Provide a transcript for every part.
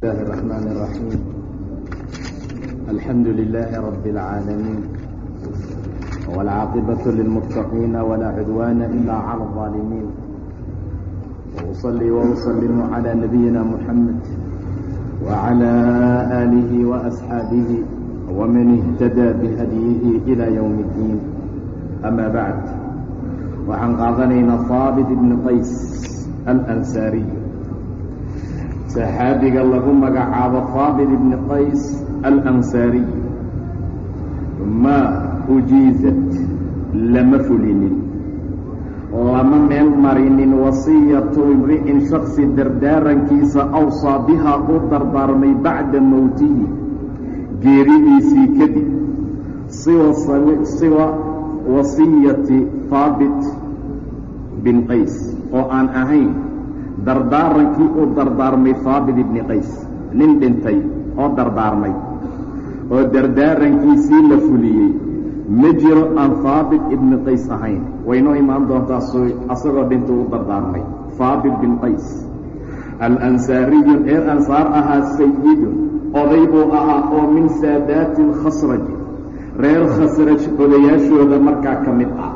الله الرحمن الرحيم الحمد لله رب العالمين والعاقبة للمتقين ولا عدوان إلا على الظالمين وأصلي وأسلم على نبينا محمد وعلى آله وأصحابه ومن اهتدى بهديه إلى يوم الدين أما بعد وعن qaadanaynaa haabit بن قيس الأنساري saxaabiga lagu magacaabo haabit ibni qays alansaariy ma ujiizat lama fulinin. Lama meel marinin wasiyatu imri'in shaksi dardaarankiisa awsaa bihaa uu dardaarmay bacda mowtihi geeridiisii kadib siwa wasiyati haabit bin qays oo aan ahayn dardaarankii uu dardaarmay haabit ibni qays nin dhintay oo dardaarmay oo dardaarankiisii la fuliyey. Ma jiro aan haabit ibni qays ahayn. Waynoo imaan doontaa asagoo dhinta u dardaarmay. Haabit bin qays. Alansaariyu reer ansaar ahaa sayidun oday buu ahaa oo min saadaati alkhasraji reer khasraj odayaashooda markaa ka mid ah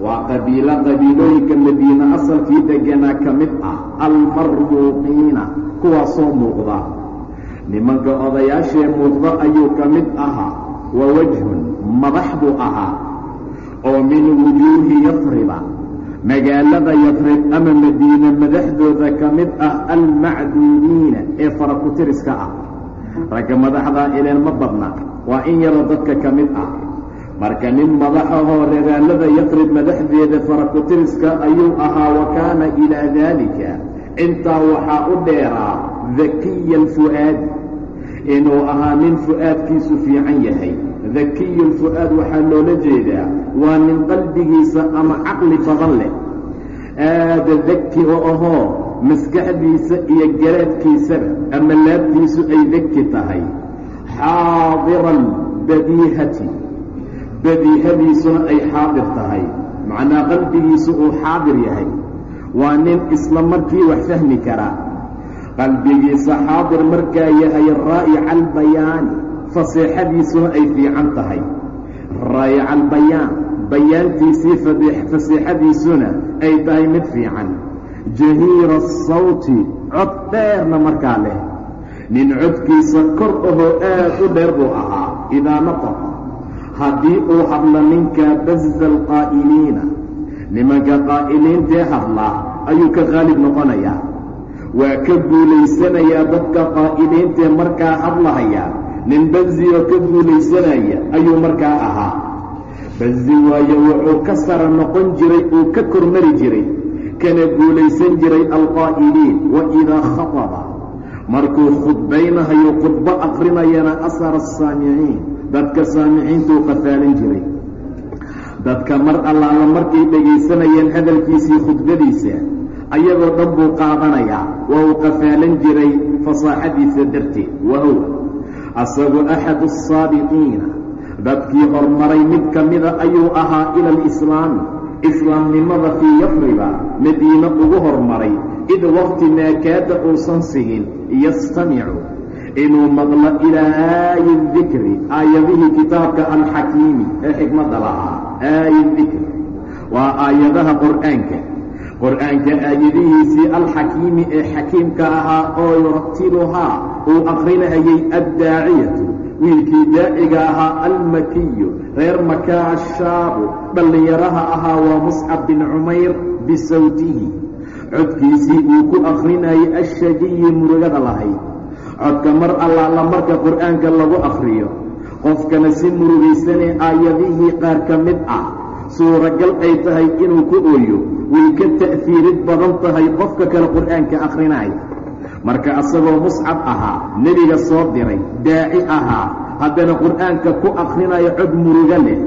waa qabiilo qabiilooyinka madiine asalkii deganaa ka mid ah almarmuuqiina kuwaasoo muuqda. Nimanka odayaashee muuqda ayuu ka mid ahaa. Wa wajhun madax buu ahaa. Oo min wujuuhi yafriba magaalada yafrib ama madiine madaxdooda ka mid ah almacduudiina ee farakutiriska ah. Ragga madaxdaa ileen ma badna waa in yaroo dadka ka mid ah marka nin madaxahoo reeraalada yaqrib madaxdeeda farakutiriska ayuu ahaa wa kaana ilaa daalika. Intaa waxaa u dheeraa dakiya alfu'aadi inuu ahaa nin fu'aadkiisu fiican yahay. Dakiyu lfu'aad waxaa loola jeedaa waa nin qalbigiisa ama caqli badan leh. Aada daki oo ahoo maskaxdiisa iyo garaadkiisaba ama laabtiisu ay deki tahay. Xaadira albadiihati badiihadiisuna ay xaadir tahay. Macnaa qalbigiisu uu xaadir yahay. Waa nin isla markii wax fahmi karaa qalbigiisa xaadir markaa yahay raa'ica albayaani. Faseexadiisuna ay fiican tahay. Raa'ica albayaan. Bayaantiisii faseexadiisuna ay tahay mid fiican. Jahiira asawti cod dheerna markaa leh. Nin codkiisa kor ahoo aad u dheer buu ahaa. Idaa nataqa haddii uu hadla ninkaa baza alqaa'iliina nimanka qaa'iliintee hadlaa ayuu ka qaalib noqonayaa. Waa ka guulaysanayaa dadka qaa'iliintee markaa hadlahayaa nin bazi oo ka guulaysanaya ayuu markaa ahaa. Bazi waayo wuxuu ka sara noqon jiray uu ka kormari jiray. Kana guulaysan jiray alqaa'iliin wa idaa khataba. Markuu khudbaynahayo khudbo aqrinayana asara asaamiciin dadka saamiciintuu qafaalin jiray. Dadka mar allaala markay dhegaysanayeen hadalkiisii khudbadiisa ayagoo dhan buu qaadanayaa waa uu qafaalan jiray fasaaxadiisa darteed. Wahuwa asagu axadu asaabiqiina dadkii hormaray mid ka mida ayuu ahaa ila alislaami islaamnimada fii yafriba madiine ugu hormaray id waqti maakaada uusan sigin yastamicu inuu maqlo ilaa aayi dikri aayadihii kitaabka alxakiimi ee xikmadda lahaa aayi dikri waa aayadaha qur'aanka. Qur'aanka aayadihiisii alxakiimi ee xakiimka ahaa oo yuratiluhaa uu aqrinayay addaaciyatu wiilkii daaciga ahaa almakiyu reer makaa ashaabu dhallinyaraha ahaa waa muscab bin cumayr bisawtihi codkiisii uu ku akrinayay ashajiyi murugada lahayd codka mar allaala marka qur'aanka lagu akhriyo qofkana si murugaysanee aayadihii qaar ka mid ah suuragal ay tahay inuu ku ooyo way ka ta'fiirid badan tahay qofka kale qur'aanka akhrinaya marka asagoo muscab ahaa nebiga soo diray daaci ahaa haddana qur'aanka ku akhrinayo cod muruga leh.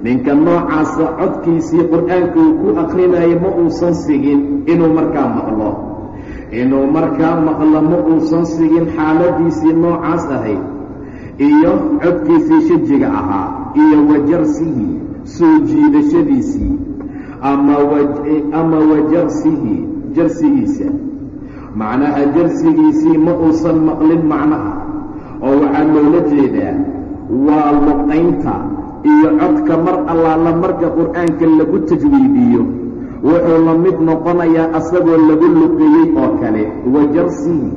Ninka noocaasa codkiisii qur'aanka uu ku akhrinayo ma uusan sigin inuu markaa maqlo inuu markaa maqlo ma uusan sigin xaaladiisii noocaas ahayd iyo codkiisii shajiga ahaa iyo wajarsihii soo jiidashadiisii ama wajarsihi jarsigiisa. Macnaha jarsigiisii ma uusan maqlin macnaha oo waxaa loola jeedaa waa luqaynta iyo codka mar allaala marka qur'aanka lagu tajwiidiyo wuxuu la mid noqonayaa asagoo lagu luqeeyey oo kale wa jarsihi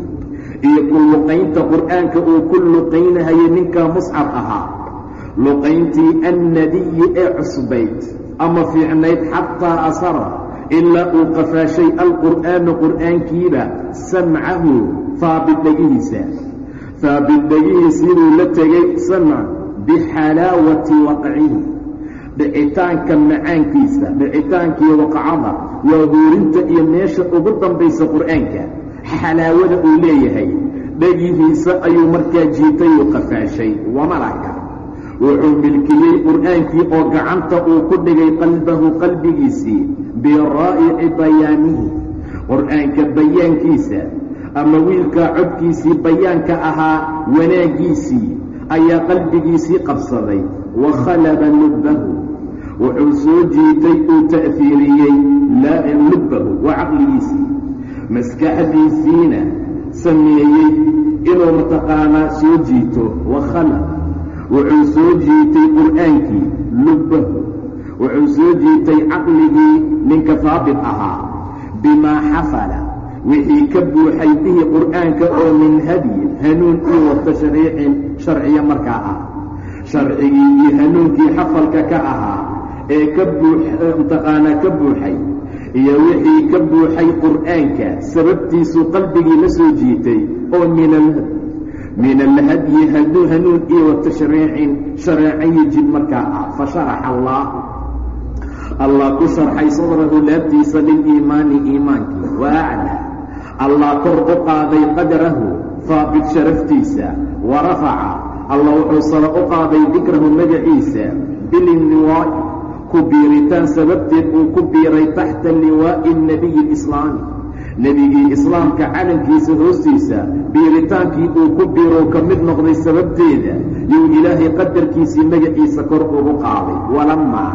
iyo ku luqaynta qur'aanka uu ku luqaynahayay ninkaa muscab ahaa. Luqayntii annadiyi ee cusbayd ama fiicnayd xataa asara ilaa uu qafaashay alqur'aanu qur'aankiiba samcahu haabit dhegihiisa haabit dhegihiisiibuu la tegey samc bixalaawati waqcihi dhicitaanka macaankiisa dhicitaankii waqcada waa huurinta iyo meesha ugu dambaysa qur'aanka xalaawada uu leeyahay. Dhegihiisa ayuu markaa jiitay uu qafaashay. Wamalaka wuxuu milkiyey qur'aankii oo gacanta uu ku dhigay qalbahu qalbigiisii biraa'ici bayaanihi. Qur'aanka bayaankiisa ama wiilkaa codkiisii bayaanka ahaa wanaaggiisii ayaa qalbigiisii qabsaday. Wa khalaba lubbahu wuxuu soo jiitay uu ta'fiiriyey lubbahu waa caqligiisii. Maskaxdiisiina sameeyey inuu mataqaanaa soo jiito wa khalab wuxuu soo jiitay qur'aankii lubbahu. Wuxuu soo jiitay caqligii ninka haabit ahaa. Bimaa xafala. Wixii ka buuxay bihi qur'aanka oo min hadyin hanuun ii wata shariicin sharciya markaa ah. Sharcigii iyo hanuunkii xafalka ka ahaa ee ka buumtaqaanaa ka buuxay iyo wixii ka buuxay qur'aanka sababtiisuu qalbigii la soo jiitay oo min alhadyi haduu hanuun iyo wa tashriicin shareecayi jid markaa ah. Fa sharaxa allah ku sharxay sadrahu laabtiisa liliimaani iimaankii. Wa aclaa allah kor u qaaday qadrahu haabit sharaftiisa. Wa rafaca. Allah wuxuu sara u qaaday dikrahu magaciisa. Bilinliwaa'i ku biiritaan sababteed uu ku biiray taxta liwaa'i nabiyi alislaami nebigii islaamka calankiisa hoostiisa biiritaankii uu ku biirou ka mid noqday sababteeda yuu ilaahay qadarkiisii magaciisa kor ugu qaaday. Walamaa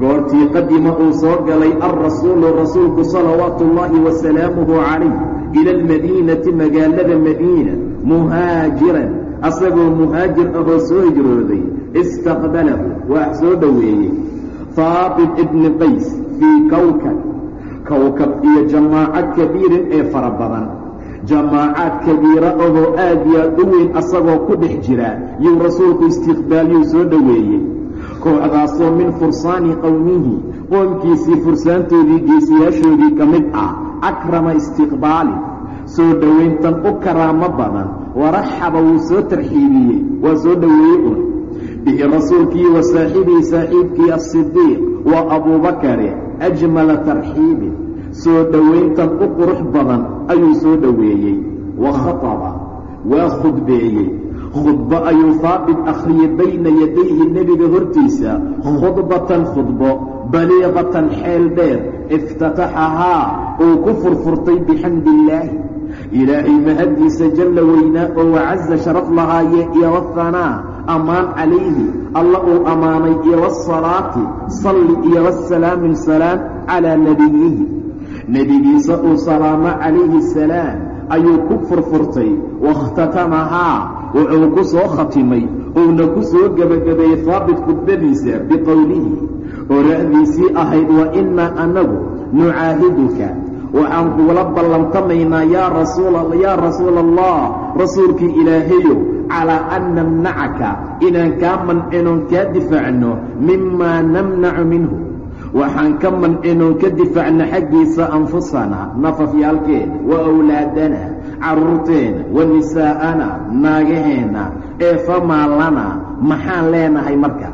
goortii qadima uu soo galay alrasuulu rasuulku salawaatu ullaahi wasalaamuhu calayh ila almadiinati magaalada madiina muhaajiran asagoo muhaajir ahoo soo hijrooday istaqbalahu waa soo dhoweeyey haabit ibni qays fii kowkab kowkab iyo jamaacad kabiirin ee fara badan. Jamaacaad kabiira ahoo aad iyo aad u weyn asagoo ku dhex jira yuu rasuulku istiqbaalyuu soo dhoweeyey. Kooxdaasoo min fursaani qowmihi qoomkiisii fursaantoodii geesiyaashoodii ka mid ah akrama istiqbaalin soo dhowayntan u karaamo badan waraxaba wuu soo tarxiibiyey waa soo dhoweeyey un rasuulkii wa saaxibihi saaxiibkii asidiiq waa abuubakare ajmala tarxiibin soo dhowayntan u qurux badan ayuu soo dhoweeyey wa khataba waa khudbeeyey. Khudbo ayuu haabit akhriyey bayna yadayhi nebiga hortiisa. Khudbatan khudbo baliiqatan xeel dheer. Iftataxahaa uu ku furfurtay bixamdi illaahi ilaahay mahaddiisa jalla weynaa oo wacaza sharaf lahaaye iyo wahanaa ammaan calayhi. Alla uu ammaanay iyo wasalaati salli iyo wasalaamin salaam calaa nebiyihi nebigiisa uu salaamo calayhi salaam ayuu ku furfurtay. Waاkhtatamahaa wuxuu ku soo khatimay uuna ku soo gebagabeeyey haabit khudbadiisa biqowlihi. Oo ra'diisii ahayd wa innaa annagu nucaahiduka waxaan kugula ballantamaynaa yaa rasuula allah rasuulkii ilaahayow calaa an namnacaka inaan kaa mancinoon kaa difaacno mimaa namnacu minhu. Waxaan ka mancinoon ka difaacno xaggiisa anfusana nafafyaalkeena wa awlaadana carruurteena wa nisaa'ana naagaheenna ee famaa maxaan leenahay marka?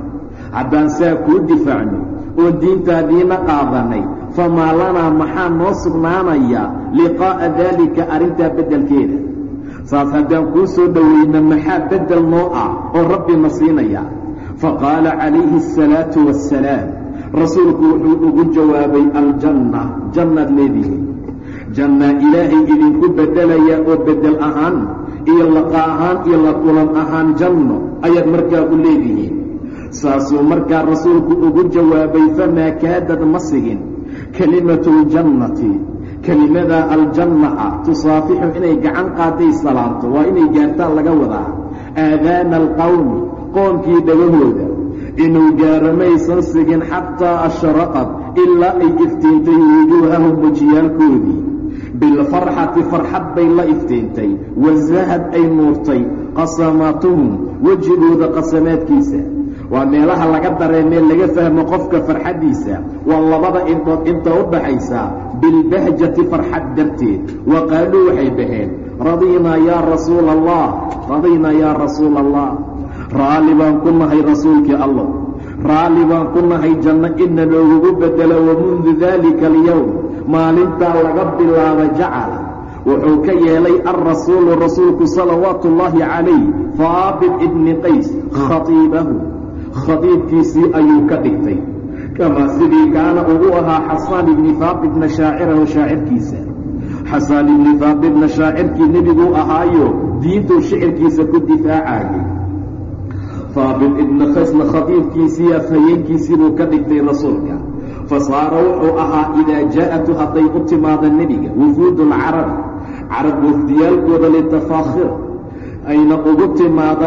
Haddaan saa kuu difaacno oo diintaadiina qaadanay famaa lanaa maxaa noo sugnaanaya liqaa'a daalika arrintaa beddelkeeda? Saas haddaan kuu soo dhowayno maxaa beddel noo ah oo rabbina siinaya? Faqaala calayhi asalaatu wassalaam rasuulku wuxuu ugu jawaabay aljanna jannaad leedihiin jannaa ilaahay idinku beddelaya oo beddel ahaan iyo laqa ahaan iyo la kulan ahaan janno ayaad markaa u leedihiin. Saasuu markaa rasuulku ugu jawaabay famaa kaadad ma sigin kelimatu ljannati kelimada aljanna ah tusaafixu inay gacan qaaday salaamto waa inay gaartaan laga wadaa. Aadaana alqawmi qoomkii dhagahooda inuu gaaro maysan sigin xataa ashraqad ilaa ay iftiintay wujuuhahum wejiyaalkoodii bilfarxati farxad bay la iftiintay wazahad ay nuurtay. Qasamaatuhum wejigooda qasamaadkiisa waa meelaha laga dareemee laga fahmo qofka farxaddiisa waa labada indhood inta u dhaxaysa bilbahjati farxad darteed wa qaaluu waxay dhaheen radiinaa yaa rasuula allah radiinaa yaa rasuula allah raalli baan ku nahay rasuulkii allah raalli baan ku nahay janno ina noogugu bedelo wamundu daalika alyowm maalintaa laga bilaaba jacala wuxuu ka yeelay alrasuulu rasuulku salawaatu ullaahi calayh haabit ibni qays khatiibahu khadiibkiisii ayuu ka dhigtay. Kamaa sidii kaana ugu ahaa xasaan ibni haabitna shaacirahu shaacirkiisa. Xasaan ibni haabitna shaacirkii nebiguu ahaayo diintuu shicirkiisa ku difaacayay. Haabit ibna qaysna khadiibkiisii afhayeenkiisii ka dhigtay rasuulka. Fasaara wuxuu ahaa idaa jaa'atu hadday u timaado nebiga wufuudu lcarabi carab wafdiyaalkooda litafaakhira ayna ugu timaado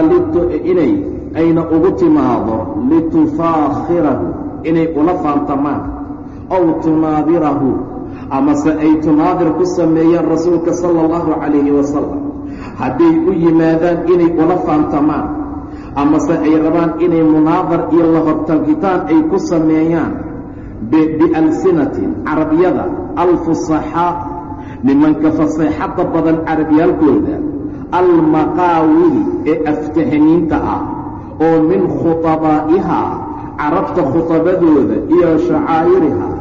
inay ayna ugu timaado litufaakhirahu inay ula faantamaan. Ow tunaadirahu amase ay tunaadir ku sameeyaan rasuulka sala allahu calayhi wasalam hadday u yimaadaan inay ula faantamaan amase ay rabaan inay munaadar iyo la ay ku sameeyaan. Bialsinatin carabiyada alfusaxaa nimanka faseexadda badan carabyaalkooda almaqaawili ee aftahaniinta ah oo min khutabaa'ihaa carabta khutabadooda iyo shacaa'irihaa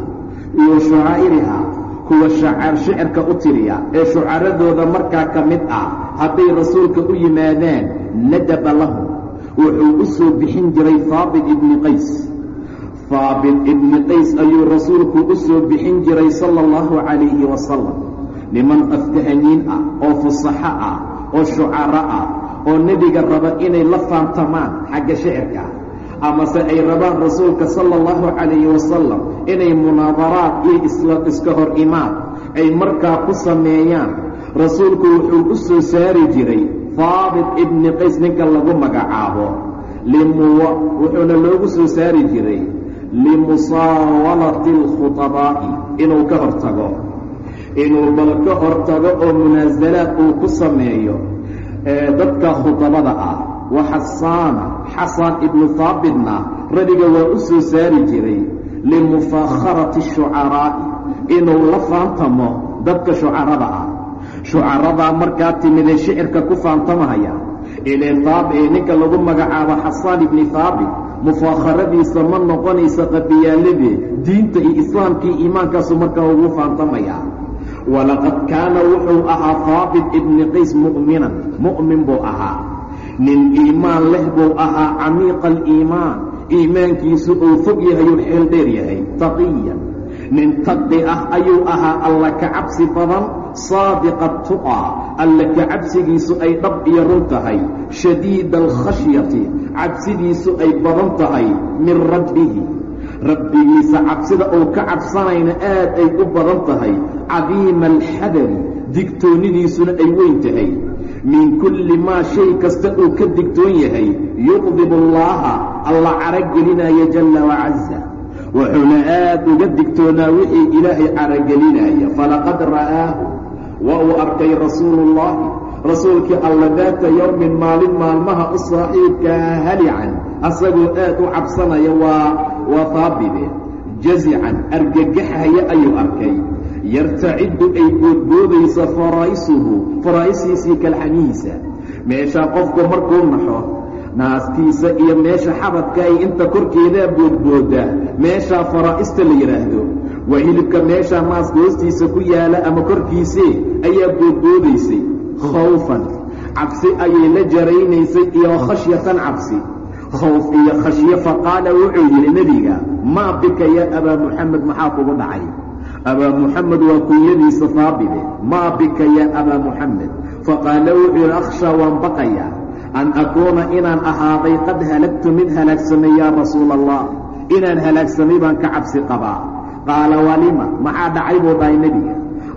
iyo shacaa'irihaa kuwa shacaar shicirka u tiriya ee shucaradooda markaa ka mid ah hadday rasuulka u yimaadaan nadaba lahum. Wuxuu u soo bixin jiray haabit ibni qays. Haabit ibni qays ayuu rasuulku u soo bixin jiray sala allahu calayhi wasalam niman aftahaniin ah oo fusaxo ah oo shucaro ah oo nebiga raba inay la faantamaan xagga shicirka amase ay rabaan rasuulka sala allahu calayhi wasalam inay munaadaraad iyo isla iska hor imaan ay markaa ku sameeyaan. Rasuulku wuxuu u soo saari jiray haabit ibni qays ninka lagu magacaabo. Wuxuuna loogu soo saari jiray limusaawalati alkhutabaa'i inuu ka hortago. Inuu bal ka hortago oo munaasalaad uu ku sameeyo dadka khutabada ah wa xasaana xasan ibnu haabitna rabiga waa u soo saari jiray limufaakharati shucaraa'i inuu la faantamo dadka shucarada ah. Shucaradaa markaa timidee shicirka ku faantamahaya ilee ee ninka lagu magacaabo xasaan ibni haabit mufaakharadiisa ma noqonaysa qadiyaaladee diinta iyo islaamkii iimaankaasu markaa ugu faantamaya walaqad kaana wuxuu ahaa haabit ibni qays mu'minan mu'min buu ahaa nin iimaan leh buu ahaa camiiqa aliimaan iimaankiisu uu fog yahay uu xeel dheer yahay taqiyan nin taqi ah ayuu ahaa alla ka cabsi badan saadiqa tuqaa alla ka cabsigiisu ay dhab iyo run tahay shadiida alkhashyati cabsidiisu ay badan tahay min rabbihi rabbigiisa cabsida uu ka cabsanayna aad ay u badan tahay cadiima alxadari digtoonnidiisuna ay weyn tahay. Min kulli maa shay kasta uu ka digtoon yahay yuqdibu allaaha alla caragelinaya jalla wacaza wuxuuna aad uga digtoonaa wixii ilaahay caragelinaya falaqad ra'aahu wa uu arkay rasuuluullaahi rasuulkii alla daata yowmin maalin maalmaha u saaxiibkaa halican asagoo aad u cabsanaya waa waa haabide jazican argagaxaya ayuu arkay. Yartaciddu ay boodboodaysa faraa'isuhu faraa'isiisii kalxamihiisa. Meeshaa qofku markuu naxo naastiisa iyo meesha xabadka ay inta korkeedaa boodbooda meeshaa faraa'ista la yidhaahdo waa hilibka meeshaa naaska hoostiisa ku yaalla ama korkiisee ayaa boodboodaysay. Khawfan cabsi ayay la jaraynaysay iyo khashyatan cabsi khawf iyo khashyo faqaala wuxuu yidhi nebiga maa bika yaa abaa muxamed maxaa kugu dhacay? Abaa muxamed waa kunyadiisa haabide maa bika yaa abaa muxamed faqaala wuxuu yidhi akhshaa waan baqayaa. An akuuna inaan ahaaday qad halagtu mid halaagsamay yaa rasuula allah inaan halaagsamay baan ka cabsi qabaa. Qaala walima maxaa dhacay buu dhahay nebiga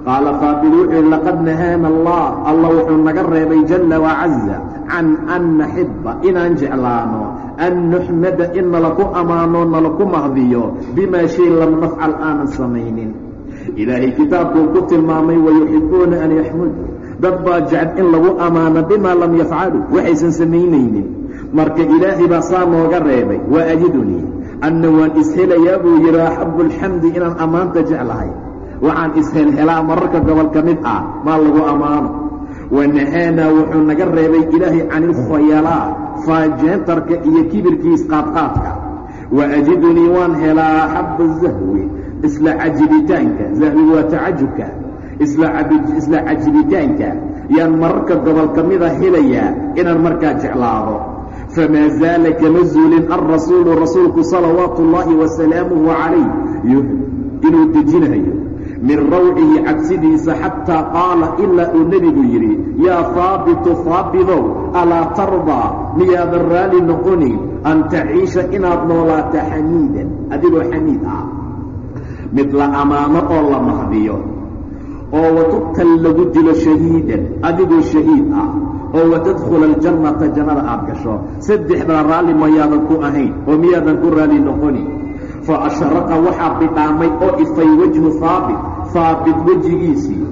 qaala haabit wuxuu yihi laqad nahaana allah allah wuxuu naga reebay jalla wacaza can an naxiba inaan jeclaano an nuxmada in nalaku ammaano nalaku mahdiyo bimaa shay lam nafcal aanan samaynin ilaahay kitaabkuu ku tilmaamay wayuxibuuna an yaxmudu dad baa jecel in lagu ammaano bimaa lam yafcalu waxaysan samaynaynin marka ilaahay baa saa nooga reebay waa ajidunii anna waan ishelayaa buu yidhi axabu alxamdi inaan ammaanta jeclahay waxaan ishelhelaa mararka gobol ka mid ah maa lagu ammaano wanahaanaa wuxuu naga reebay ilaahay can ilkhayalaa faajeentarka iyo kibirkiis qaadqaadka wa ajidunii waan helaa axaba zahwi isla cajibitaanka. Zahwi waa tacajubka. Isla cajibitaanka. Yaan mararka gobol ka mida helayaa inaan markaa jeclaado. Famaa zaala kama zuulin alrasuulu rasuulku salawaatu ullaahi wasalaamuhu calayh inuu dejinayo min rawcihi cabsidiisa xataa qaala ilaa uu nebigu yidhi yaa haabitu haabidow alaa tardaa miyaadan raalli noqonin an taciisha inaad noolaato xamiidan adigoo xamiid ah. Mid la ammaano oo la mahdiyo oo watugtal lagu dilo shahiidan adigoo shahiid ah. Oo watadkhula aljannata jannada aad gasho. Saddexdaa raalli mayaadan ku ahayn oo miyaadan ku raalli noqonin fa ashraqa waxaa bidhaamay oo ifay wejhu haabit haabit wejigiisii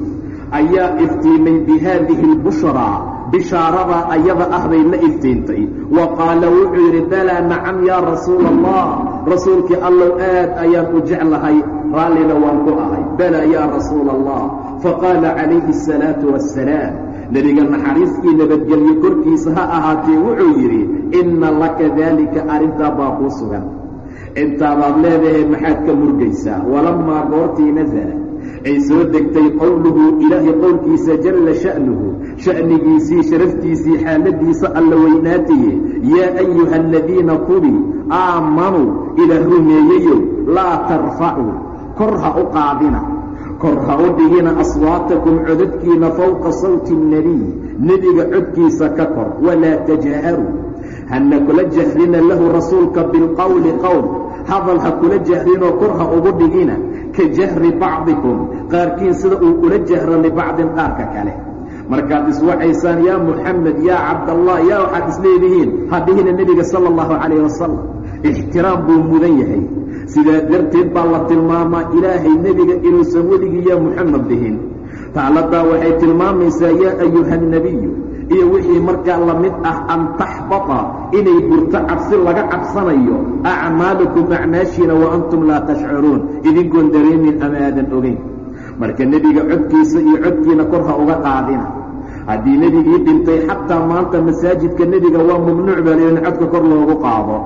ayaa iftiimay bi haadihi albushraa bishaaradaa ayada ah bay la iftiintay wa qaala wuxuu yidhi balaa nacam yaa rasuula allah rasuulkii allow aad ayaan u jeclahay raallina waan ku ahay. Balaa yaa rasuula allah faqaala calayhi asalaatu wassalaam nebiga naxariiskii nabadgelyo korkiisa ha ahaatee wuxuu yidhi inna laka daalika arrintaa baa kuu sugan intaabaad leedahay maxaad ka murgaysaa. Walammaa goortii nasala ay soo degtay qowluhu ilaahay qowlkiisa jalla sha'nuhu sha'nigiisii sharaftiisii xaaladiisa alla weynaataye yaa ayuha aladiina kubii aamanuu ilaah rumeeyeyow laa tarfacuu kor ha u qaadina kor ha u dhigina aswaatakum codadkiina fowqa sawti اnnebiy nebiga codkiisa ka kor walaa tajaaharuu hana kula jahrina lahu rasuulka bilqowli qowl hadal ha kula jahrinoo kor ha ugu dhigina ka jahri bacdikum qaarkiin sida uu ula jahro libacdin qaarka kale. Markaad iswacaysaan yaa muxamed yaa cabdallah yaa waxaad isleedihiin hadhihina nebiga sala allahu calayh wasalam ixtiraam buu mudan yahay. Sidaa darteed baa la tilmaamaa ilaahay nebiga inuusan weligii yaa muxamed dhihin. Taaladaa waxay tilmaamaysaa yaa ayuha nebiyu iyo wixii markaa la mid ah an taxbata inay burto cabsi laga cabsanayo acmaalukum acmaashiina wa antum laa tashcuruun. Idinkoon dareemin ama aadan ogayn marka nebiga codkiisa iyo codkiina kor ha uga qaadina. Haddii nebigii dhintay xataa maanta masaajidka nebiga waa mamnuuc baa layihi in codka kor loogu qaado.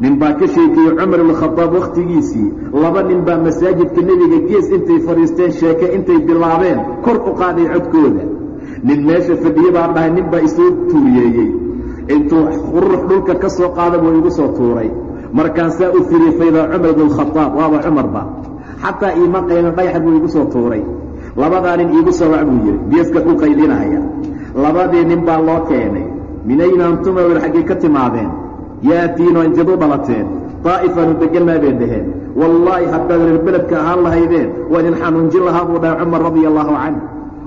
Nin baa ka sheekeeyey cumar ibnkhadaab wakhtigiisii laba nin baa masaajidka nebiga gees intay fadhiisteen sheeke intay bilaabeen kor u qaaday codkooda nin meesha fadhiye baa dhahay nin baa isoo tuuriyeeyey intuu qurux dhulka ka soo qaada buu igu soo tuuray. Markaasaa u firiy faydaa cumar ibnkhadaab waaba cumarba xataa iima qaylan dhagaxa buu igu soo tuuray. Labadaa nin iigu soo wac buu yidhi geeska ku qaydinaya. Labadii nin baa loo keenay. Minaynantuma wel xaggay ka timaadeen. Yaatiino injad u dhalateen daa'ifaanu deganaa bay dhaheen. Wallaahi haddaad reer beledka ahaan lahaydeen waa idin xanuunjin lahaa buu dhahay cumar radia allaahu canh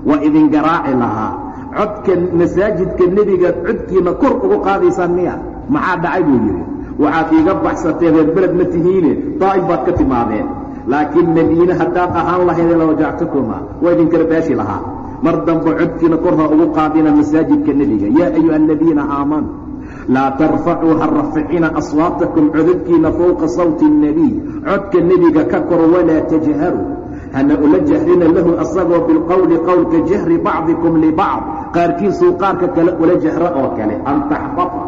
waa idin garaaci lahaa. Codka masaajidka nebiga codkiina kor ugu qaadaysaan miya. Maxaa dhacay buu yidhi? Waxaad iiga baxsateen reer beled ma tihiine? Daa'if baad ka timaadeen. Laakiin madiine haddaad ahaan lahaydeen lawajactukuma waa idin karbaashi lahaa. Mar dambe codkiina kor ugu qaadina masaajidka nebiga. Yaa ayuha aladiina aamanuu laa tarfacuu ha raficina aswaatakum codadkiina fowqa sawti الnebiy codka nebiga ka kor walaa tajharuu hana ula jahrina lahu asagoo bilqowli qowlka jahri bacdikum libacd qaarkiisuu qaarka kale ula jahro oo kale. An taxbata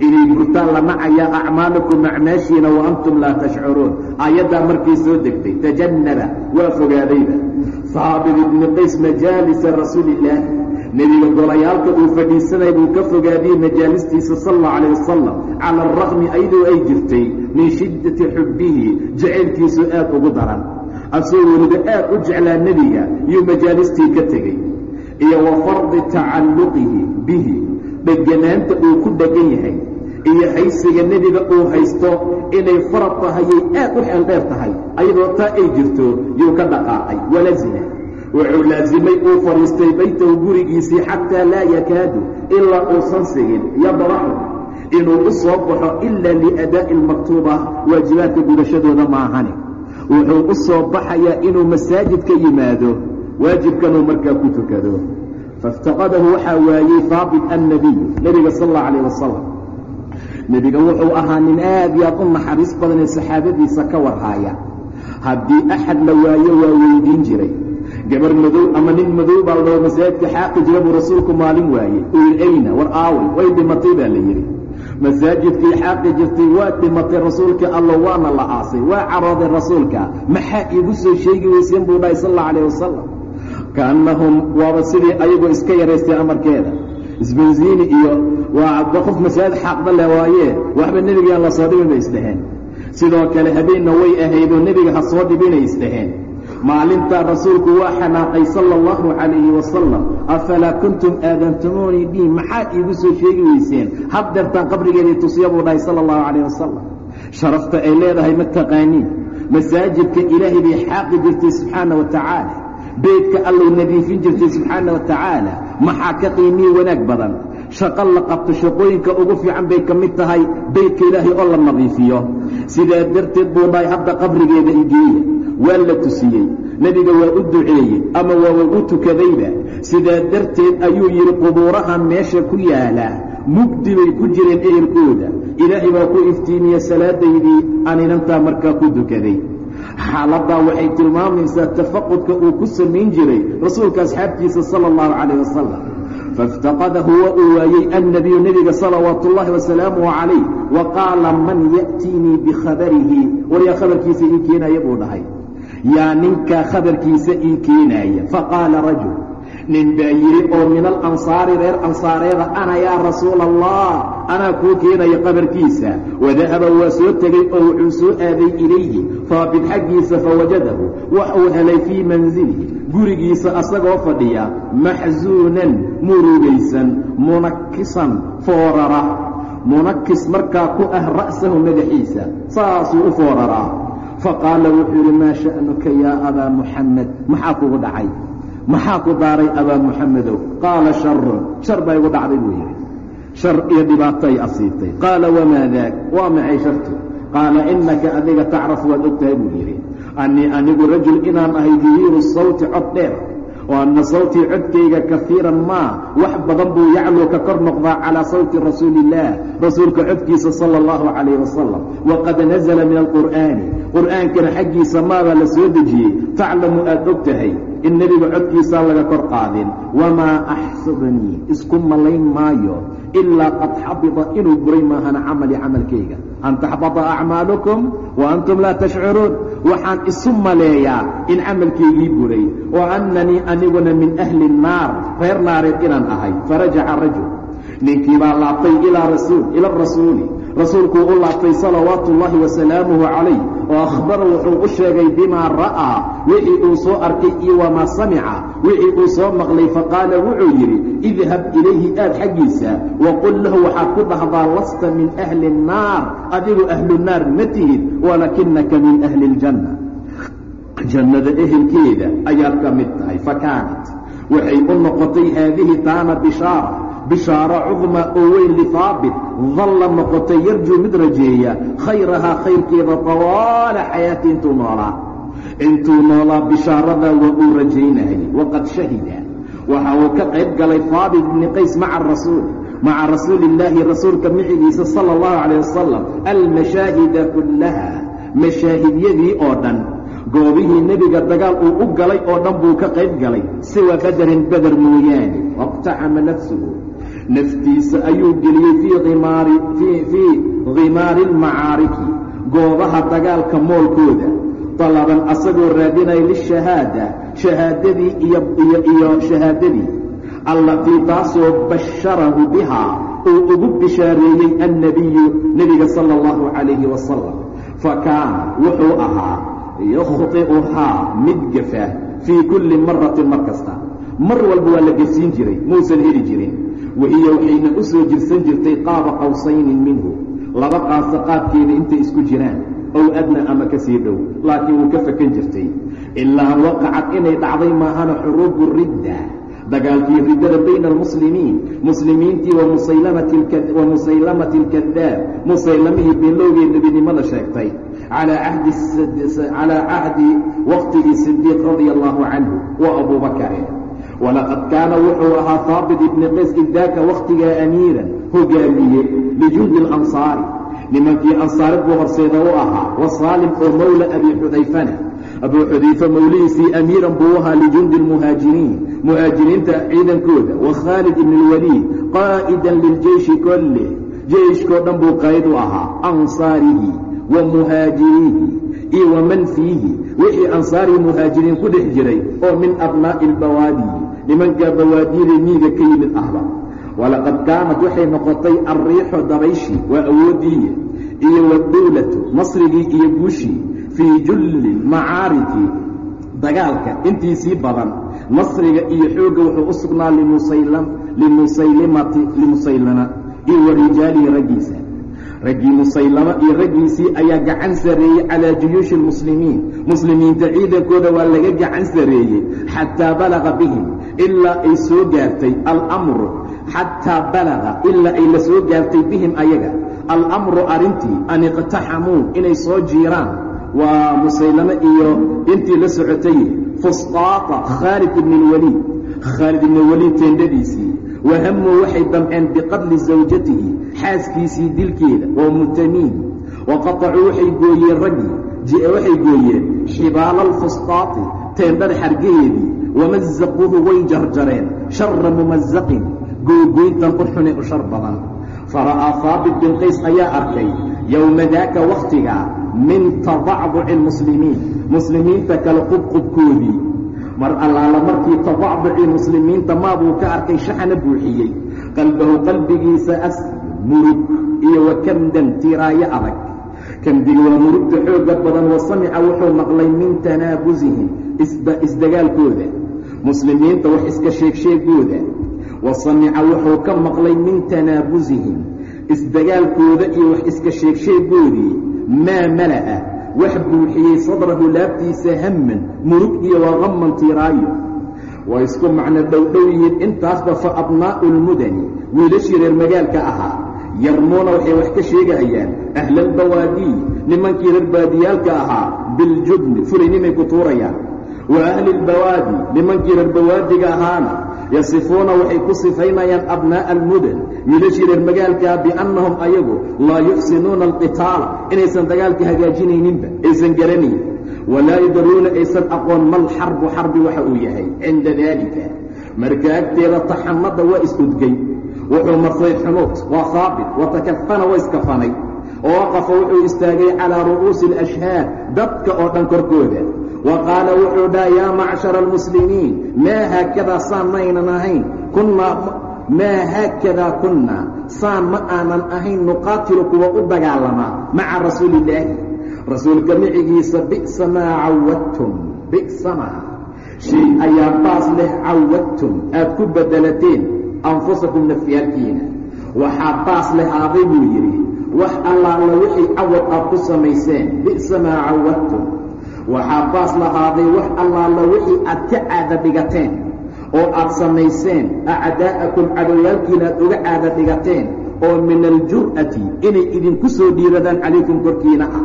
inay burtaan la nacayaa acmaalakum acmaashiina wa antum laa tashcuruun. Aayaddaa markay soo degtay tajannaba waa fogaadayba haabit ibni qays majaalisa rasuuli illaahi nebiga golayaalka uu fadhiisanay buu ka fogaadiyey majaalistiisa sal allau calayh wasalam cala alraqmi ayadoo ay jirtay min shiddati xubbihi jacaylkiisu aad ugu daran asagoo weliba aad u jeclaa nebiga yuu majaalistii ka tegey. Iyo wa fardi tacalluqihi bihi dheganaanta uu ku dhegan yahay. Iyo haysiga nebiga uu haysto inay farad tahayay aad u xeeldheer tahay. Ayadoo taa ay jirto yuu ka dhaqaaqay. Walazina wuxuu laasimay uu fadhiistay baytahu gurigiisii xataa laa yakaadu ilaa uusan sigin yadlacu inuu u soo baxo ilaa liadaa'i almaktuuba waajibaadka gudashadooda maahane wuxuu u soo baxayaa inuu masaajid ka yimaado waajibkanuu markaa ku tukado. Faiftaqadahu waxaa waayey haabit annabiy nebiga sal allau calayh wasalam nebiga wuxuu ahaa nin aad iyo aad u naxariis badan ee saxaabadiisa ka warhaaya. Haddii axad la waayo waa weydiin jiray. Gabar madow ama nin madow baa ladhao masaajidka xaaqi jira buu rasuulku maalin waayey. Uu ayna war aaway way dhimatay baa la yidhi masaajidkii xaaqi jirtay waa dhimatay rasuulka allo waana la aasay. Waa carooday rasuulka. Maxaa iigu soo sheegi weyseen buu dhahay sal alla calayh wasalam kaannahum waaba sidii ayagoo iska yaraystay amarkeeda. Isbenziini iyo waa qof masaajid xaaqda le waayee waxba nebigaan la soo dhibin bay isdheheen sidoo kale habeenna way ahaydoo nebiga ha soo dhibinay isdheheen maalintaa rasuulku waa xanaaqay sala allahu calayhi wasalam afalaa kuntum aadantumuunii dhiin maxaad iigu soo sheegi weyseen? Had deertaan qabrigeedii tusya buu dhahay sala allahu calayh wasalam sharafta ay leedahay ma taqaaniin. Masaajidka ilaahay bay xaaqi jirtay subxaana wa tacaala. Beydka allay nadiifin jirtay subxaana wa tacaala. Maxaa ka qiimiye wanaag badan? Shaqo la qabto shaqooyinka ugu fiican bay ka mid tahay. Beydka ilaahay oo la nadiifiyo. Sidaa darteed buu dhahay hadda qabrigeeda igeeya waa la tusiyey. Nebiga waa u duceeyey ama waaba u tukadayba. Sidaa darteed ayuu yidhi qubuuraha meesha ku yaalla. Mugdi bay ku jireen ehelkooda. Ilaahay baa ku iftiimiye salaadaydii aan inantaa markaa ku dukaday. Xaaladdaa waxay tilmaamaysaa tafaqudka uu ku samayn jiray rasuulka asxaabtiisa sala allahu calayh wasalam faiftaqadahu waa uu waayey annabiyu nebiga salawaatu ullahi wasalaamuhu calayh wa qaala man ya'tiinii bikhabarihi waryaa khabarkiisa ii keenaya buu dhahay yaa ninkaa khabarkiisa ii keenaaya faqaala rajul nin baa yidhi oo min alansaari reer ansaareeda ana yaa rasuula allah anaa kuu keenaya qabarkiisa wadahaba waa soo tegey oo wuxuu soo aaday ilayhi faabid xaggiisa fawajadahu wax uu helay fii manzilihi gurigiisa asagoo fadhiya maxsuunan murugaysan munakisan foorara. Munakis markaa ku ah ra'sahu madaxiisa saasuu u fooraraa faqaala wuxuu yidhi maa sha'nuka yaa abaa muxamed maxaa kugu dhacay? Maxaa ku daaray abaa muxamedow qaala sharun shar baa igu dhacday buu yidhi. Shar iyo dhibaato ay asiibtay qaala wamaa daak? Waa maxay shartu? Qaala innaka adiga tacraf waad og tahay buu yidhi. Annii anigu rajul inaan ahay juhiiru sawti cod dheer oo anna sawtii codkayga kafiiran maa wax badan buu yacluu ka kor noqdaa calaa sawti rasuuli illaah rasuulka codkiisa sala allahu calayh wasalam waqad nazala min alqur'aani qur'aankana xaggiisa maabaa la soo dejiyey taclamu aad og tahay in nebiga codkiisaa laga kor qaadin wamaa axsabanii isku malayn maayo ilaa qad xabida inuu buray maahana camali camalkayga an taxbata acmaalukum wa antum laa tashcuruun waxaan isu maleeyaa in camalkaygii buray wa annanii aniguna min ahli الnaar reer naareed inaan ahay farajaca rajul ninkii baa laabtay ilaa rasuul ila rasuuli rasuulkuu u laabtay salawaatu ullaahi wasalaamuhu calayh oo akhbara wuxuu u sheegay bimaa ra'aa wixii uu soo arkay iyo wamaa samica wixii uu soo maqlay faqaala wuxuu yidhi idhab ilayhi aad xaggiisa waqul lahu waxaad ku dhahdaa lasta min ahli الnaar adigu ahlu naar ma tihid walakinaka min ahli اljanna jannada ehelkeeda ayaad ka mid tahay fakaanat waxay u noqotay haadihi taana bishaara bishaaro cudma oo weyn lihaabit dalla noqotay yarjuu mid rajeeya khayrahaa khayrkeeda tawaala xayaati intuu noolaa intuu noolaa bishaaradaa waa uu rajaynayay waqad shahida. Waxa uu ka qayb galay haabit bni qays maca rasuul maca rasuuli illaahi rasuulka micigiisa sala allahu calayh wasalam almashaahida kullaha. Mashaahidyadii oo dhan. Goobihii nebiga dagaal uu u galay oo dhan buu ka qayb galay. Siwa badarin beder mooyaane. Waqtacama nafsuhu. Naftiisa ayuu geliyey fii khimaari almacaariki goobaha dagaalka moolkooda dalaban asagoo raadinaya lishahaada shahaadadii iyo shahaadadii. Allatii taasoo basharahu bihaa uu ugu bishaareeyey annabiyu nebiga sala allahu calayhi wasalam fa kaana wuxuu ahaa yukhti'uhaa mid gafa fii kulli maratin mar kasta. Mar walba waa la gefsiin jiray muusan heli jirin. Wahiya waxayna u soo jirsan jirtay qaaba qawsaynin minhu. Laba qaasa qaabkeeda intay isku jiraan ow adna ama ka sii dhow laakiin wuu ka fakan jirtay. Ilaa waqacad inay dhacday maahana xuruubu ridda dagaalkii riddada bayna almuslimiin. Muslimiintii wa musaylamati alkadaab musaylamihii beelowgee nebinimada sheegtay. Calaa cahdi waqtigii sidiiq radia allahu canhu wa abubakare walaqad kaana wuxuu ahaa haabit ibni qays idaaka wakhtigaa amiiran hogaamiye lijundi alansaari nimankii ansaari buu horseeda u ahaa wa saalim oo mowla abi xudayfana. Abuu xudayfa mowlihiisii amiiran buu ahaa lijundi lmuhaajiriin muhaajiriinta ciidankooda. Wa khaalid اlwaliid qaa'idan liljeyshi kolle jeyshkoo dhan buu qayd u ahaa ansaarihi wa muhaajiriihi iyo waman fiihi. Wixii ansaarii muhaajiriin ku dhex jiray oo min abnaa'i albawaadiyi nimanka bawaadiyada miiga ka yimid ahba. Walaqad kaanad waxay noqotay alriixu dabayshii waa awoodiiye iyo wadowlatu nasrigii iyo guushii fii julli macaariki dagaalka intiisii badan. Nasriga iyo xoogga wuxuu u sugnaa limusaylimati limusaylama iyo wa raggiisa. Raggii musaylamo iyo raggiisii ayaa gacan sareeyey calaa juyuushi lmuslimiin muslimiinta ciidankooda waa laga gacan sareeyey xataa balaqa bihim ilaa ay soo gaartay almru xataa balaqa ilaa ay la soo gaartay bihim ayaga alamru arrintii an iqtaxamuu inay soo jiiraan waa musaylamo iyo intii la socotay fusطaata khaalid ibni اlwaliid khaalid ibni waliid teendhadiisii wahamuu waxay damceen biqatli zawjatihi xaaskiisii dilkeeda oo mutamiin waqatacuu waxay gooyeen raggii waxay gooyeen xibaala alfusطaati teendhada xargaheedii wamazaquuhu way jarjareen shara mumazaqin googoyntan u xune u shar badan fara'aa haabit bin qays ayaa arkay yowma daaka wakhtiga min tadacduci almuslimiin. Muslimiinta kale qubqubkoodii. Mar allaala markii tadacducii muslimiinta maabuu ka arkay shaxna buuxiyey. Qalbahu qalbigiisa as murug iyo wa kamdan tiraayo adag. Kamdiga waa murugta xooga badan wa samica wuxuu maqlay min tanaabusihim isdagaalkooda. Muslimiinta wax iska sheegsheegooda wa samica wuxuu ka maqlay min tanaabusihim isdagaalkooda iyo wax iska sheegsheegoodii maa mala'a wax buuxiyey sadrahu laabtiisa hamman murug iyo waa qamman tiraayo waa isku macno dhowdhow yihiin intaasba fa abnaa'u lmudani wiilashii reer magaalka ahaa yarmuuna waxay wax ka sheegahayaan ahlalbawaadiy nimankii reer baadiyaalka ahaa biljubni fulaynimay ku tuurayaan. Wa ahli lbawaadi nimankii reer bawaadiga ahaana yasifuuna waxay ku sifaynayaan abnaa'a almudan wiilashii reer magaalkaa biannahum ayagu laa yuxsinuuna alqitaala inaysan dagaalka hagaajinayninba aysan garanayn. Walaa yadaruuna aysan aqoon mal xarbu xarbi waxa uu yahay cinda daalika. Marka agteeda taxamada waa is-udgay wuxuu marsay xunuud waa haabit watakafana waa iskafanay. Oo waqafa wuxuu istaagay calaa ru'uusi alashhaad dadka oo dhan korkooda wa qaala wuxuu dhaha yaa macshara almuslimiin maa haakadaa saan maynan ahayn kunnaa maa haakadaa kunnaa saan ma aanan ahayn nuqaatilu kuwa u dagaalamaa maca rasuuli illaahi rasuulka micigiisa bi'sa maa cawadtum bi'sa maa shay ayaa baas leh cawadtum aad ku beddelateen anfusakum nafyaalkiina waxaa baas lehaaday buu yidhi wax allaala wixii cawad aad ku samayseen bi'sa maa cawadtum waxaa baas lahaaday wax allaala wixii aad ka caada dhigateen oo aad samayseen acdaa'akum cadowyaalkiina aad uga caada dhigateen oo min aljur'ati inay idinku soo dhiiradaan calaykum korkiina ah.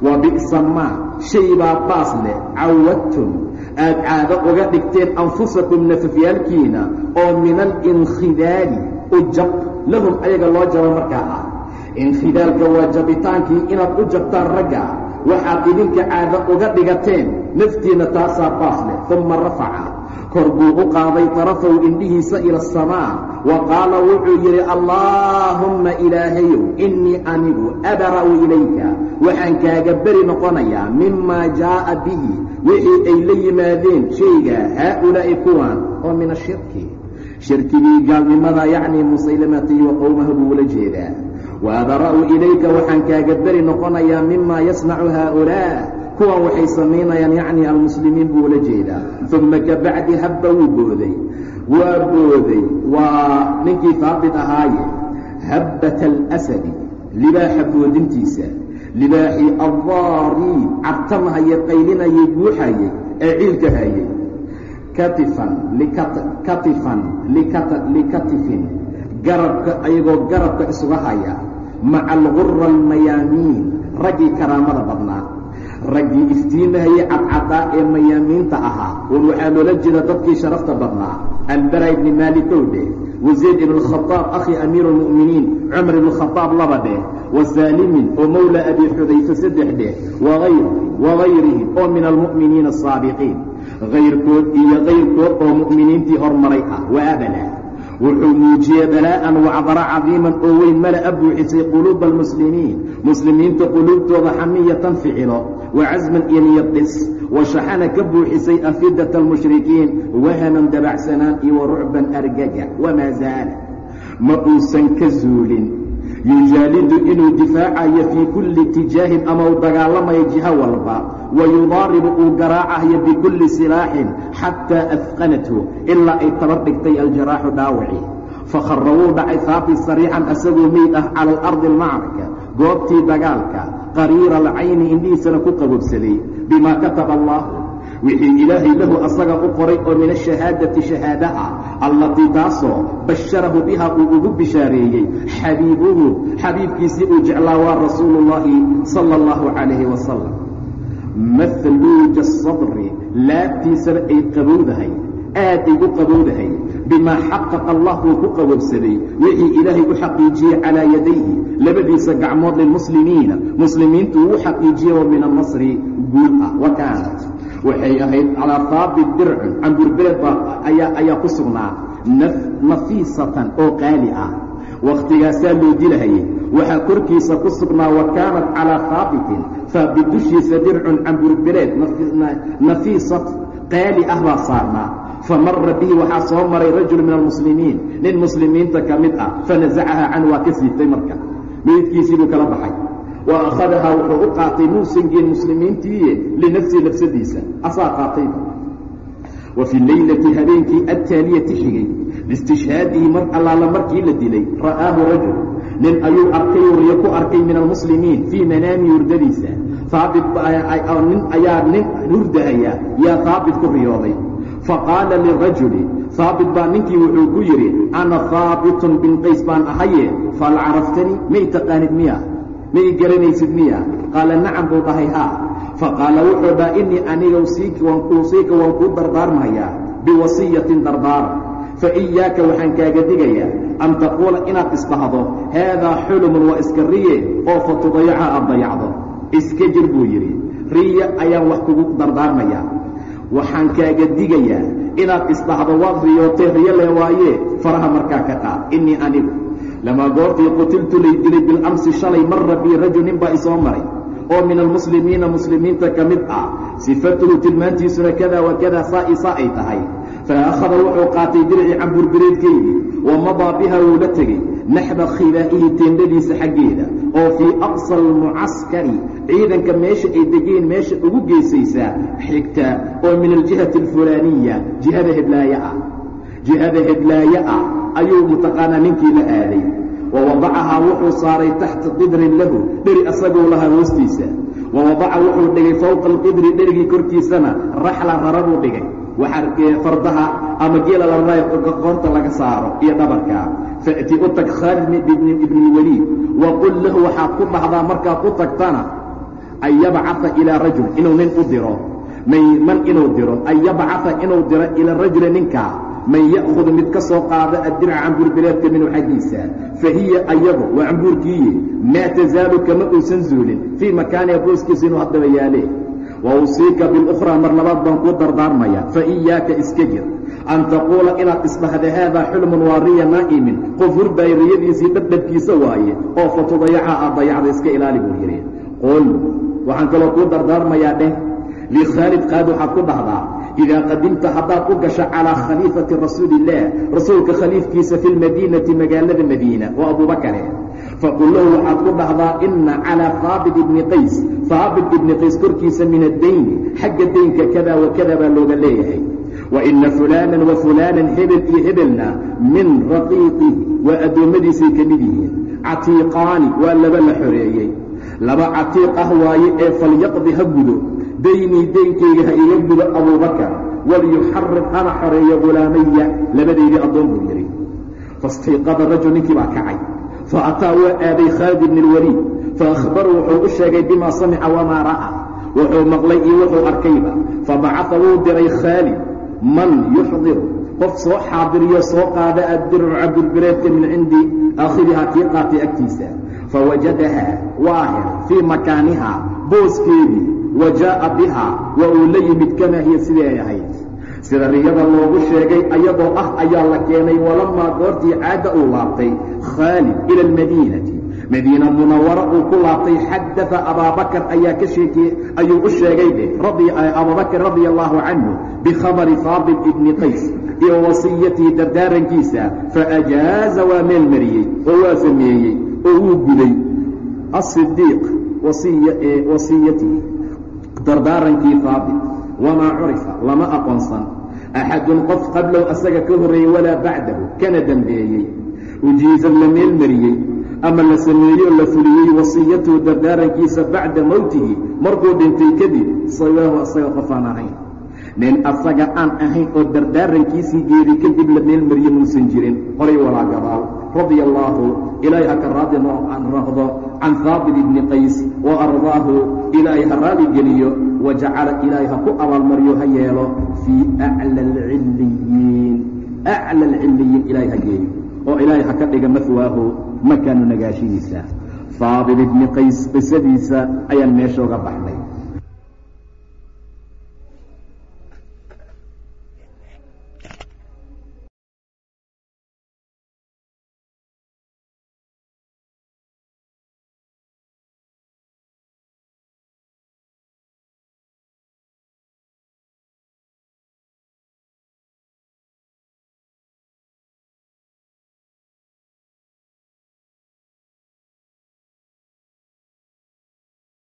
Wa bi'sa maa shay baa baas leh cawadtum aad caado uga dhigteen anfusakum nafafyaalkiina oo min alinkhidaali u jab lahum ayaga loo jabo markaa ah. Inkhidaalka waa jabitaankii inaad u jabtaan ragga waxaad idinka caado uga dhigateen naftiinna taasaa baas leh uma rafaca. Kor buu u qaaday tarafow indhihiisa ila asamaa wa qaala wuxuu yidhi allaahumma ilaahayow innii anigu abara'u ilayka. Waxaan kaaga beri noqonayaa mimaa jaa'a bihi. Wixii ay la yimaadeen shayga haa'ulaa'i kuwan oo min ashirki shirkigii gaalnimada yacnii musaylamati wa qowmaha buu ula jeedaa wa abara'u ilayka waxaan kaaga beri noqonayaa mimaa yasnacu haa'ulaa kuwan waxay samaynayaan yacni almuslimiin buu ula jeedaa uma kabacdi habba wuu booday waa booday waa ninkii haabit ahaaye habbata alasadi libaaxa boodintiisa libaaxii addaarii cabtamahayay qaylinayay buuxayay ee ciilka haayey katifan katifan likatifin garabka ayagoo garabka isuga haya maca algura almayaamiin raggii karaamada badnaa. Raggii iftiimahayey cadcadaa ee mayaamiinta ahaa war waxaa loola jeeda dadkii sharafta badnaa. Albara ibni maalik ow dheh wazayd ibn khaaab akhi amiir اlmu'miniin cumar ibn khaaab laba dheh wa saalimin oo mowla abi xudayfa saddex dheh wagayrihim oo min almu'miniina asaabiqiin kayrkood iyo kayrkood oo mu'miniintii hormaray ah wa abala wuxuu muujiyey balaa'an wacdara cadiiman oo weyn mala'a buuxisay quluuba almuslimiin. Muslimiinta quluubtooda xamiyatan ficilo wa casman iyo niyadhis wa shaxana ka buuxisay afidata almushrikiin wahaman dabacsanaan iyo wa rucban argaga wamaa zaala. Ma uusan ka zuulin. Yujaalidu inuu difaacayo fii kulli tijaahin ama uu dagaalamayo jiho walba wa yudaaribu uu garaacayo bikulli silaaxin xataa afqanathu ilaa ay tabar dhigtay aljaraaxu dhaawaci fakhara wuu dhacay haabit sariixan asagoo meyd ah cala alardi almacraka goobtii dagaalka qariira alcayni indhihiisana ku qabobsaday bimaa kataba allah wixii ilaahay lahu asaga u qoray oo min ashahaadati shahaada ah allatii taasoo basharahu biha uu ugu bishaareeyey xabiibuhu xabiibkiisii uu jeclaa waa rasuulu llaahi sala allahu calayhi wasalam mahluuja asadri laabtiisana ay qabowdahay aad ay u qabowdahay bimaa xaqaqa allah uu ku qabowsaday wixii ilaahay u xaqiijiyey calaa yadayhi labadiisa gacmood lilmuslimiina muslimiintu uu xaqiijiyey oo min annasri guul ah wa kaanat. Waxay ahayd calaa haabit dircun camburbered ayaa ayaa ku sugnaa nafiisatan oo qaali ah. Waktigaasaa loo dilahayay waxaa korkiisa ku sugnaa wa kaanat calaa haabitin haabit dushiisa dircun camburbereed nafiisat qaali ah baa saarnaa. Famara bihi waxaa soo maray rajul min almuslimiin. Nin muslimiinta ka mid ah. Fanasacahaa can waa ka siibtay marka. Meydkiisii kala baxay. Wa akhadahaa wuxuu u qaatay muusan geen muslimiintiiye linafsihi nafsadiisa. Asaa qaatayba wa fi leylati habeenkii attaaniyati xigay. Biistishhaadihi mar allaala markii la dilay. Ra'aahu rajul nin ayuu arkay riyo ku arkay min almuslimiin fii manaami hurdadiisa. Haabit nin ayaa nin hurdahaya yaa haabit ku riyooday. Faqaala lirajuli haabit baa ninkii wuxuu ku yidhi ana haabitun bin qays baan ahaye fahal caraftanii may taqaanid miya ma i garanaysid miya? Qaala nacam buu dhahay haa. Faqaala wuxuu dhaha innii aniga uusiika waan kuu dardaarmayaa biwasiyatin dardaara fa iyaaka waxaan kaaga digayaa an taquula inaad isdhahdo haadaa xulumun waa iska riye oo fa tudayaca aad dayacdo iska jir buu yidhi riya ayaan wax kugu dardaarmayaa waxaan kaaga digayaa inaad isdhahdo waad riyootay riyo lee waaye faraha markaa ka qaad innii anigu lamaa goortii qutiltu lay dilay bilamsi shalay mara bii rajul nin baa isoo maray oo min almuslimiina muslimiinta ka mid ah sifatuhu tilmaantiisuna kada wa kada saa saa ay tahay fa akhada wuxuu qaatay dircii camburbireedkeydii wa madaa biha wuu la tegey naxba khibaa'ihi teendhadiisa xaggeeda oo fii aqsa almucaskari ciidanka meesha ay degeen meesha ugu geysaysaa xigta oo min aljihati alfulaaniya jihada heblaaye ah. Jihada heblaaye ah ayuu mutaqaanaa ninkii la aaday. Wa wadacahaa wuxuu saaray taxta qidrin lahu dheri asagoo lahaa hoostiisa. Wa wadaca wuxuu dhigay fowqa alqidri dherigii korkiisana raxla rara dhigay fardaha ama geela lararaay qoorta laga saaro iyo dhabarka. Fa'ti u tag khaalid ibnilwaliid wa qul lahu waxaad ku dhahdaa markaad u tagtana an yabcaa ilaa rajul inuu nin u diro. Man inuu diro? An yabcaa inuu diro ila rajuli ninkaa man ya'hudu mid ka soo qaada addirca cambuurbileedka minhu xaggiisa. Fa hiya ayagu waa cambuurkiiye maa tasaalu kama uusan zuulin. Fii makaaniha booskiisa inuu haddaba yaale wa usiika bilukhraa mar labaad baan kuu dardaarmaya fa iyaaka iska jir. An taquula inaad isdhahda haadaa xulmun waa riya naa'imin qof hurdaay riyadiisii dhabdhabkiisa waaye oo fa tudayaca aad dayacda iska ilaali buu yidhi qul waxaan kaloo kuu dardaarmayaa dheh. Likhaalid qaad waxaad ku dhahdaa idaa qadimta haddaad u gasho calaa khaliifati rasuuli illaah rasuulka khaliifkiisa fi lmadiinati magaalada madiina waa abubakare faqul lahu waxaad ku dhahdaa ina calaa haabit ibni qays haabit ibni qays korkiisa min addayni xagga daynka kada wa kada baa looga leeyahay wa ina fulaanan wa fulaanan hebel iyo hebelna min raqiiqihi waa addoommadiisay ka mid yihiin catiiqaani waa laba la xoreeyey laba catiiq ah waaye ee falyaqdi ha gudo daynii deynkayga ha iga gudo abuubakar waliyuxarir hana xoreeyo gulaamaya labadaydii addoon buu yidhi fastayqada rajul ninkii baa kacay fa ataa waa aaday khaalid ibni اlwaliid faahbaru wuxuu u sheegay bimaa samica wamaa ra'aa wuxuu maqlay iyo wuxuu arkayba fabacaa wuu diray khaalid man yuxdiru qof soo xaadiriyo soo qaada addircu cabdulbireedka min cindi aakhirihaa kii qaatay agtiisa fawajadaha waa hel fii makaanihaa booskeedii wa jaa'a bihaa waa uu la yimid kamaa hiya sidii ay ahayd sida riyada loogu sheegay ayadoo ah ayaa la keenay walamaa goortii caadda uu laabtay khaalid ila almadiinati madiina munawara uu ku laabtay xadaa abaabakar ayaa ka sheekeye ayuu u sheegay de abaabakar radia allahu canhu bikhabari faadil ibni qays iyo wasiyatihi dardaarankiisa faajaaza waa meel mariyey oo waa sameeyey oo wuu guday asidiiq wasiyatihi dardaarankii faadil wamaa curifa lama aqoonsan. Axadun qof qablow asaga ka horreeyey walaa bacdahu kana dembeeyey ujiizad la meel mariyey ama la sameeyey oo la fuliyey wasiyatuhu dardaarankiisa bacda mowtihi markuu dhintay kadib sawaahu asaga qof aan ahayn. Nin asaga aan ahayn oo dardaarankiisii geeri kadib la meel mariye muusan jirin. Horay walaa gabaal radia allaahu ilaahay ha ka raadi noqdo can haabit ibni qays wa ardaahu ilaahay ha raali geliyo wa jacala ilaahay ha ku abaalmaryo ha yeelo fii acla alcilliyiin. Acla alcilliyiin ilaahay ha geeyo oo ilaahay ha ka dhiga mahwaahu makaanu nagaashihiisa haabit ibni qays qisadiisa ayaan meesha uga baxnay